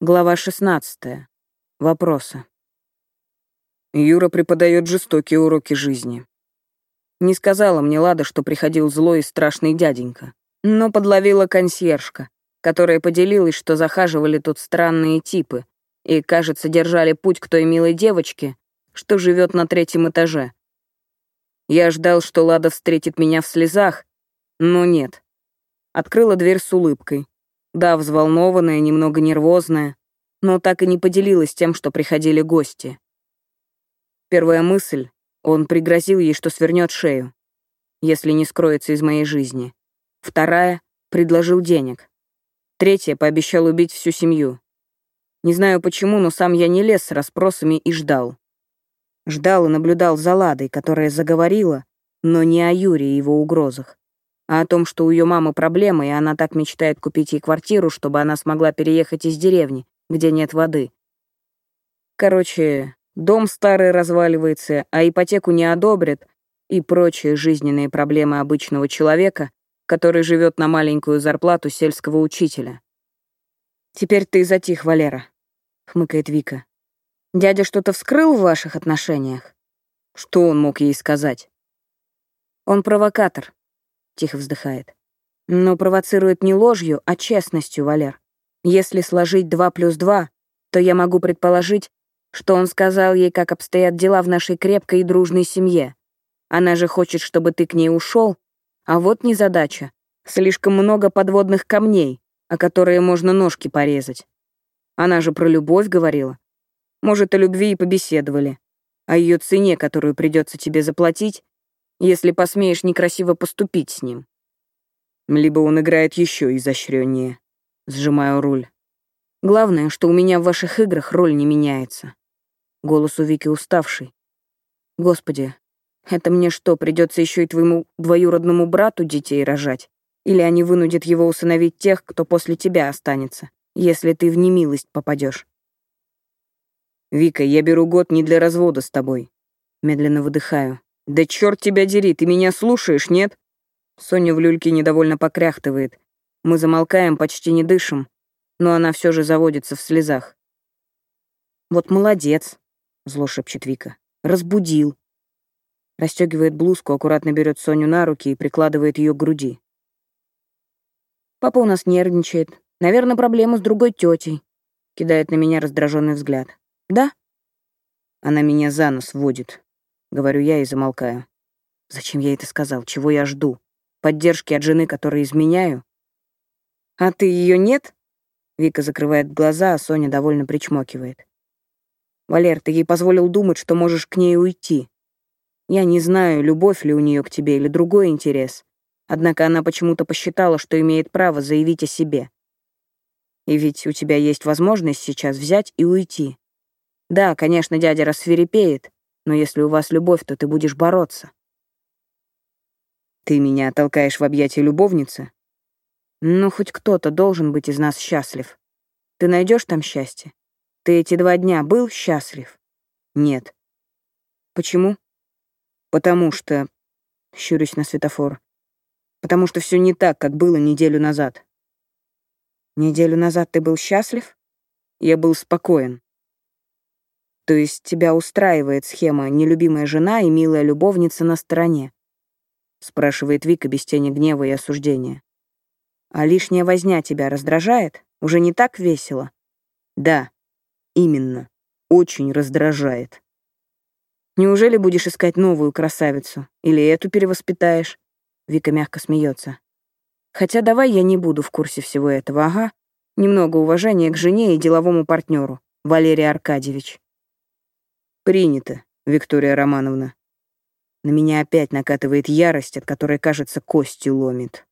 Глава 16. Вопросы. Юра преподает жестокие уроки жизни. Не сказала мне Лада, что приходил злой и страшный дяденька, но подловила консьержка, которая поделилась, что захаживали тут странные типы и, кажется, держали путь к той милой девочке, что живет на третьем этаже. Я ждал, что Лада встретит меня в слезах, но нет. Открыла дверь с улыбкой, да, взволнованная, немного нервозная, но так и не поделилась тем, что приходили гости. Первая мысль — он пригрозил ей, что свернет шею, если не скроется из моей жизни. Вторая — предложил денег. Третья — пообещал убить всю семью. Не знаю почему, но сам я не лез с расспросами и ждал. Ждал и наблюдал за Ладой, которая заговорила, но не о Юре и его угрозах а о том, что у ее мамы проблемы, и она так мечтает купить ей квартиру, чтобы она смогла переехать из деревни, где нет воды. Короче, дом старый разваливается, а ипотеку не одобрят, и прочие жизненные проблемы обычного человека, который живет на маленькую зарплату сельского учителя. «Теперь ты затих, Валера», — хмыкает Вика. «Дядя что-то вскрыл в ваших отношениях?» Что он мог ей сказать? «Он провокатор», тихо вздыхает. Но провоцирует не ложью, а честностью, Валер. Если сложить два плюс два, то я могу предположить, что он сказал ей, как обстоят дела в нашей крепкой и дружной семье. Она же хочет, чтобы ты к ней ушел, а вот незадача. Слишком много подводных камней, о которые можно ножки порезать. Она же про любовь говорила. Может, о любви и побеседовали. О ее цене, которую придется тебе заплатить, если посмеешь некрасиво поступить с ним. Либо он играет еще изощреннее. Сжимаю руль. Главное, что у меня в ваших играх роль не меняется. Голос у Вики уставший. Господи, это мне что, придется еще и твоему двоюродному брату детей рожать? Или они вынудят его усыновить тех, кто после тебя останется, если ты в немилость попадешь? Вика, я беру год не для развода с тобой. Медленно выдыхаю. «Да черт тебя дери, ты меня слушаешь, нет?» Соня в люльке недовольно покряхтывает. Мы замолкаем, почти не дышим, но она все же заводится в слезах. «Вот молодец», — зло шепчет Вика. «Разбудил». Растегивает блузку, аккуратно берет Соню на руки и прикладывает ее к груди. «Папа у нас нервничает. Наверное, проблема с другой тетей», — кидает на меня раздраженный взгляд. «Да?» Она меня за нос водит. — говорю я и замолкаю. Зачем я это сказал? Чего я жду? Поддержки от жены, которой изменяю? А ты ее нет? Вика закрывает глаза, а Соня довольно причмокивает. Валер, ты ей позволил думать, что можешь к ней уйти. Я не знаю, любовь ли у нее к тебе или другой интерес. Однако она почему-то посчитала, что имеет право заявить о себе. И ведь у тебя есть возможность сейчас взять и уйти. Да, конечно, дядя рассверепеет, но если у вас любовь, то ты будешь бороться. Ты меня толкаешь в объятия любовницы? Ну, хоть кто-то должен быть из нас счастлив. Ты найдешь там счастье? Ты эти два дня был счастлив? Нет. Почему? Потому что... Щурюсь на светофор. Потому что все не так, как было неделю назад. Неделю назад ты был счастлив? Я был спокоен. То есть тебя устраивает схема «нелюбимая жена и милая любовница на стороне?» Спрашивает Вика без тени гнева и осуждения. А лишняя возня тебя раздражает? Уже не так весело? Да, именно. Очень раздражает. Неужели будешь искать новую красавицу? Или эту перевоспитаешь? Вика мягко смеется. Хотя давай я не буду в курсе всего этого, ага. Немного уважения к жене и деловому партнеру, Валерий Аркадьевич. «Принято, Виктория Романовна». На меня опять накатывает ярость, от которой, кажется, кости ломит.